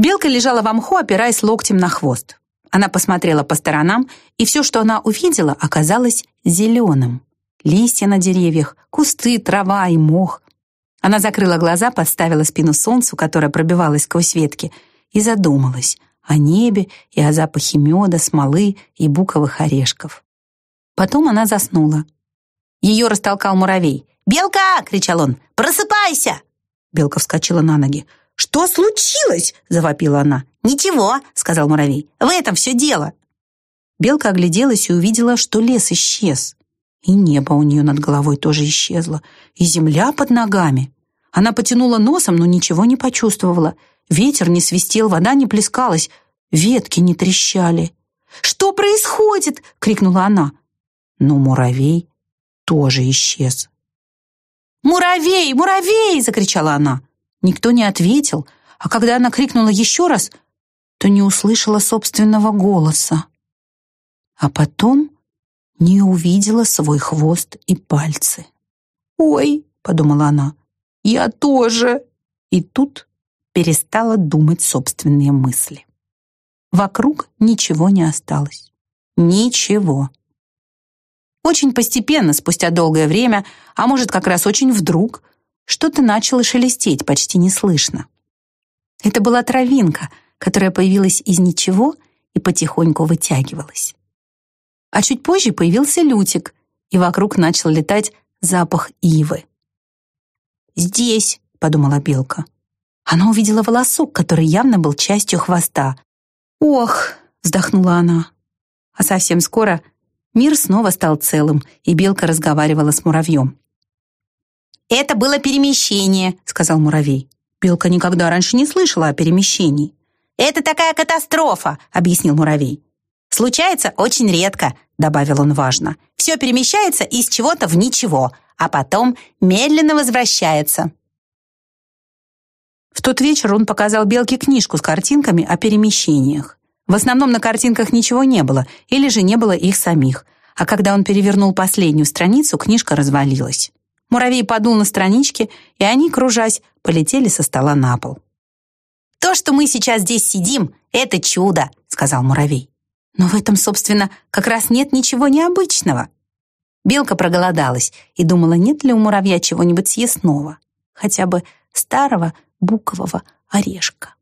Белка лежала в мху, опираясь локтем на хвост. Она посмотрела по сторонам, и все, что она увидела, оказалось зеленым. Листья на деревьях, кусты, трава и мох. Она закрыла глаза, подставила спину солнцу, которое пробивалось сквозь ветки, и задумалась о небе и о запахе меда, смолы и буковых орешков. Потом она заснула. Ее растолкал муравей. «Белка!» — кричал он. «Просыпайся!» Белка вскочила на ноги. «Что случилось?» — завопила она. «Ничего», — сказал муравей. «В этом все дело». Белка огляделась и увидела, что лес исчез. И небо у нее над головой тоже исчезло, и земля под ногами. Она потянула носом, но ничего не почувствовала. Ветер не свистел, вода не плескалась, ветки не трещали. «Что происходит?» — крикнула она. Но муравей тоже исчез. «Муравей! Муравей!» — закричала она. Никто не ответил, а когда она крикнула еще раз, то не услышала собственного голоса. А потом не увидела свой хвост и пальцы. «Ой!» — подумала она. «Я тоже!» И тут перестала думать собственные мысли. Вокруг ничего не осталось. Ничего. Очень постепенно, спустя долгое время, а может, как раз очень вдруг, что-то начало шелестеть почти неслышно. Это была травинка, которая появилась из ничего и потихоньку вытягивалась. А чуть позже появился Лютик, и вокруг начал летать запах ивы. «Здесь», — подумала белка. Она увидела волосок, который явно был частью хвоста. «Ох», — вздохнула она. А совсем скоро Мир снова стал целым, и белка разговаривала с муравьем. «Это было перемещение», — сказал муравей. Белка никогда раньше не слышала о перемещении. «Это такая катастрофа», — объяснил муравей. «Случается очень редко», — добавил он важно. «Все перемещается из чего-то в ничего, а потом медленно возвращается». В тот вечер он показал Белке книжку с картинками о перемещениях. В основном на картинках ничего не было, или же не было их самих. А когда он перевернул последнюю страницу, книжка развалилась. Муравей подул на странички, и они, кружась, полетели со стола на пол. «То, что мы сейчас здесь сидим, это чудо», — сказал муравей. «Но в этом, собственно, как раз нет ничего необычного». Белка проголодалась и думала, нет ли у муравья чего-нибудь съестного, хотя бы старого букового орешка.